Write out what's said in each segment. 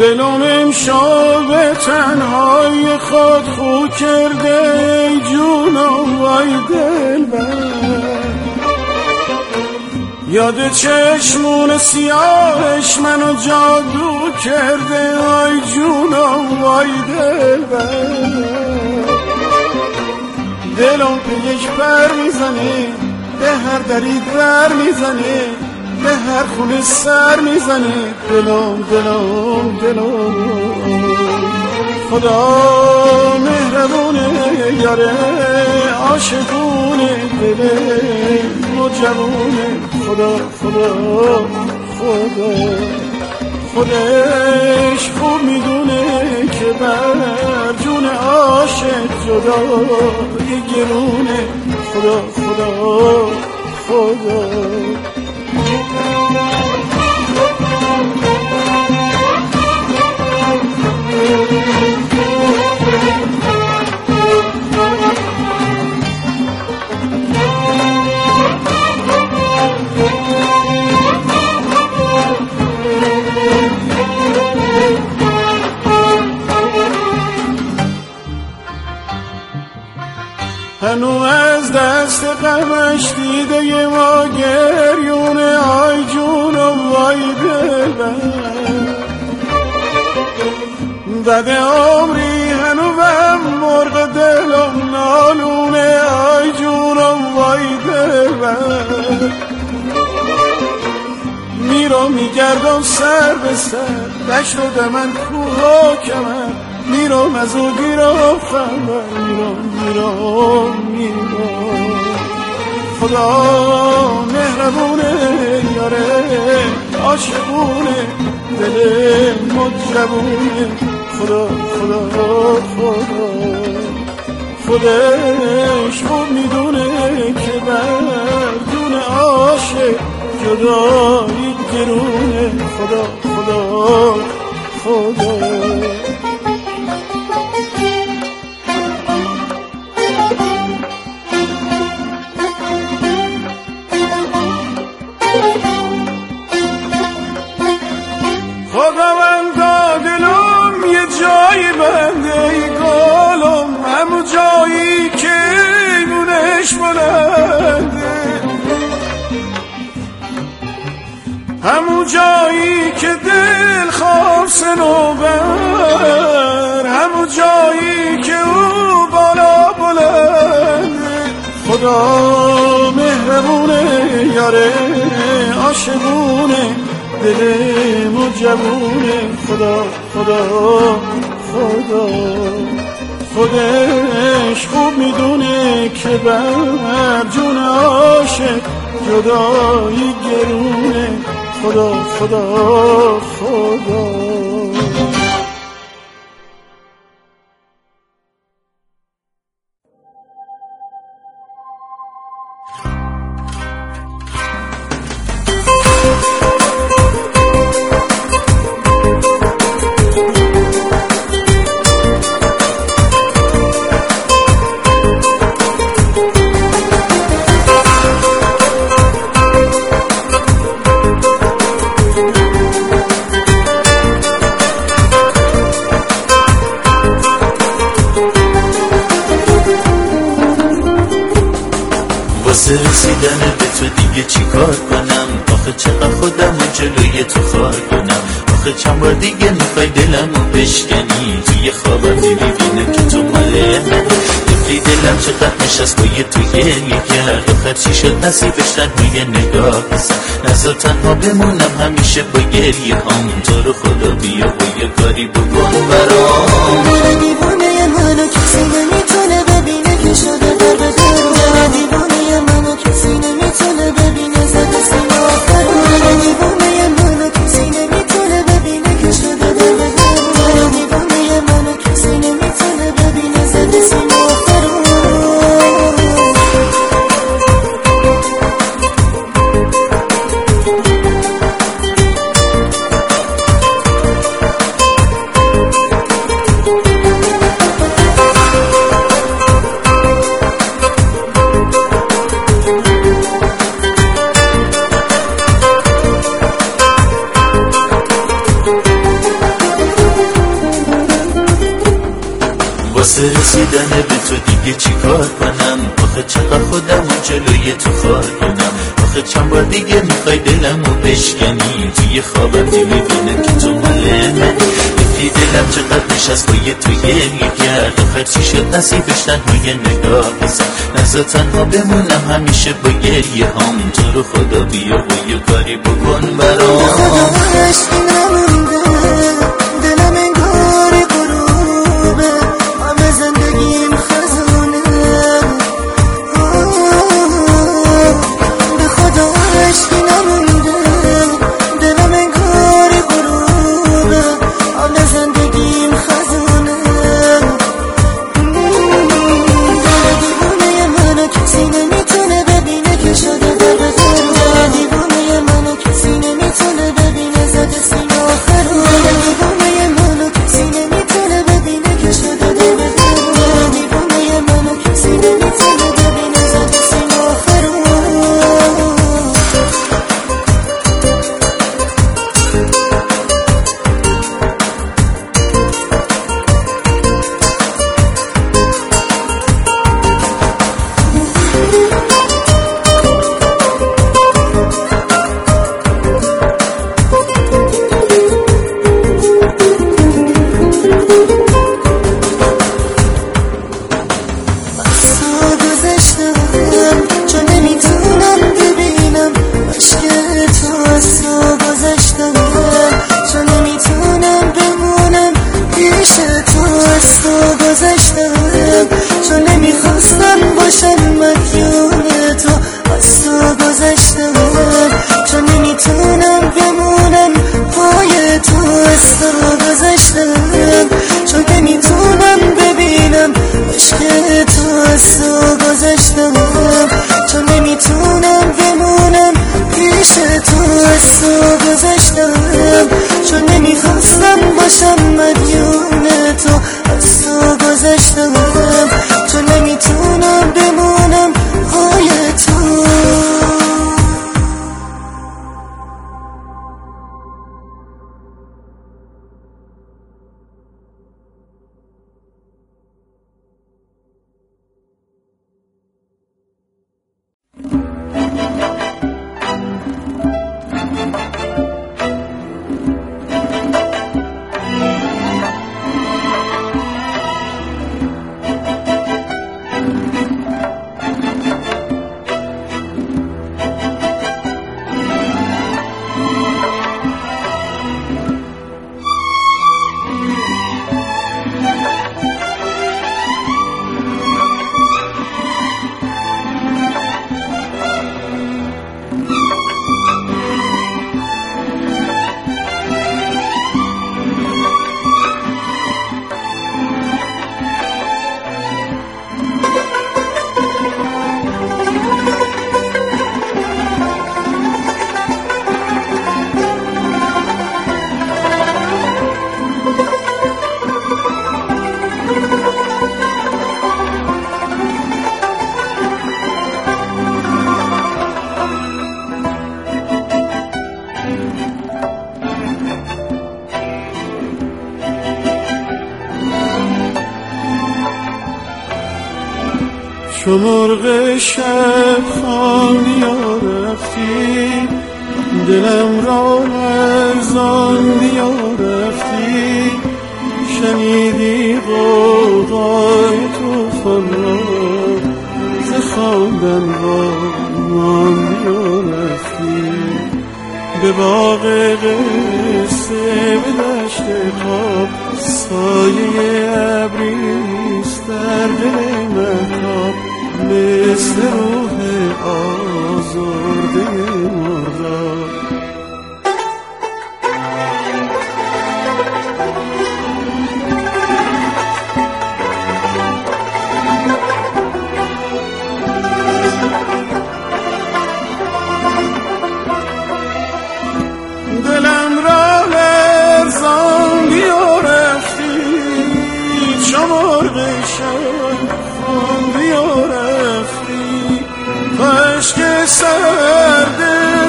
دلم امشب تنهای خود خو کرده ای جونم وای دل یاد چشمون سیاهش منو جادو کرده وای جونم وای دل دلم به یک بر می‌زنه به هر دری بر می‌زنه. به هر خونه سر می‌زنه. دلم دلم دلم. خدا مهربونه یاره عاشقونه دل مجبونه. خدا خدا خدا. خودش خوب می‌دونه که بر جون عاشق جدا یه گرونه خدا خدا خدا. Música بد عمری هنو بم مرغ دلم نالونه آی جونم وای دلم. میرو میگردم سر به سر و دمن کوها کمن میرم از او گیرم میرم میرم میرم. خدا مهربونه یاره عاشقونه دل مجربونه خدا خدا خدا. خودش خوب می‌دونه که بر دون عاشق جدایی گرونه. خدا خدا خدا. جایی که دل خواست سنوبر همون جایی که او بالا بلند. خدا مهربونه یاره عاشقونه دل مجبونه خدا خدا خدا. خودش خوب می‌دونه که بر جون عاشق جدایی گرونه. خدا خدا خدا. واسه رسیدن به تو دیگه چی کار کنم؟ آخه چقدر خودم و جلوی تو خار کنم؟ آخه چند بار دیگه می‌خوای دلمو بشکنی؟ توی خوابم می‌بینم که تو ماله گفتی دلم چقدر نشست با یه تو گریه کرد آخر چی شد؟ نصیبش تنهای نگاه نزا تنها بمونم همیشه با گریه هم تو رو خدا بیا با یه کاری بکن برام. دیوانه منو رسیدن به تو دیگه چیکار کنم؟ آخه چقدر خودم جلوی تو خار کنم؟ آخه چند بار دیگه می‌خوای دلمو بشکنی؟ توی خوابم می‌بینم که تو مال منی. یکی دلم چقدر نشست با یه تو گریه کرد آخر چی شد نصیبش تنهای نگاه بزن. نزا تنها بمونم همیشه با گریه هم تو رو خدا بیا و یه کاری بکن برام. خدا از سا گذشتم. چون نمی‌خواستم باشم Música چو مرغ شب خواندی و رفتی. دلم را لرزاندی و رفتی. شنیدی قوقای توفان را ز خواندن را ماندی و رفتی. به باغ قصه به دشت خواب. سایه ابریست در دل مهتاب مثل روح آزرده سرد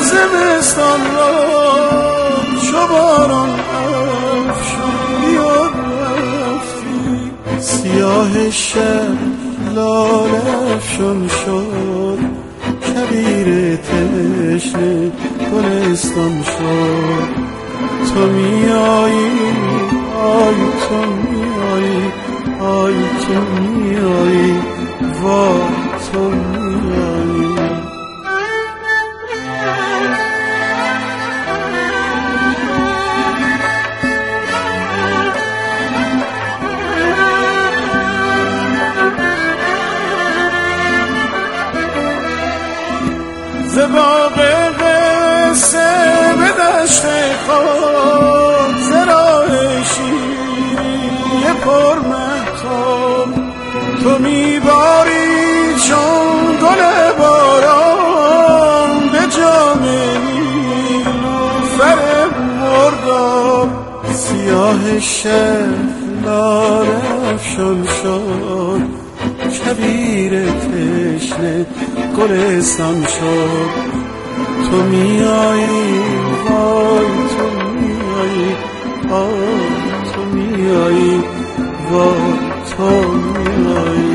زمستان را چو باران افشاندی و رفتی. سیاه سیاه شب لاله افشان شد. کبیر تشنه گلستان شد. تو میایی ز باغ قصه به دشت خود ز راه شیری پر مهتاب تو میباری چون گل باران به جام نیلوفر مرداب. سیاه شب لاله افشان شد. کبیر تشنه گلستان شد تو میایی وای تو میایی آه تو میایی وای تو میایی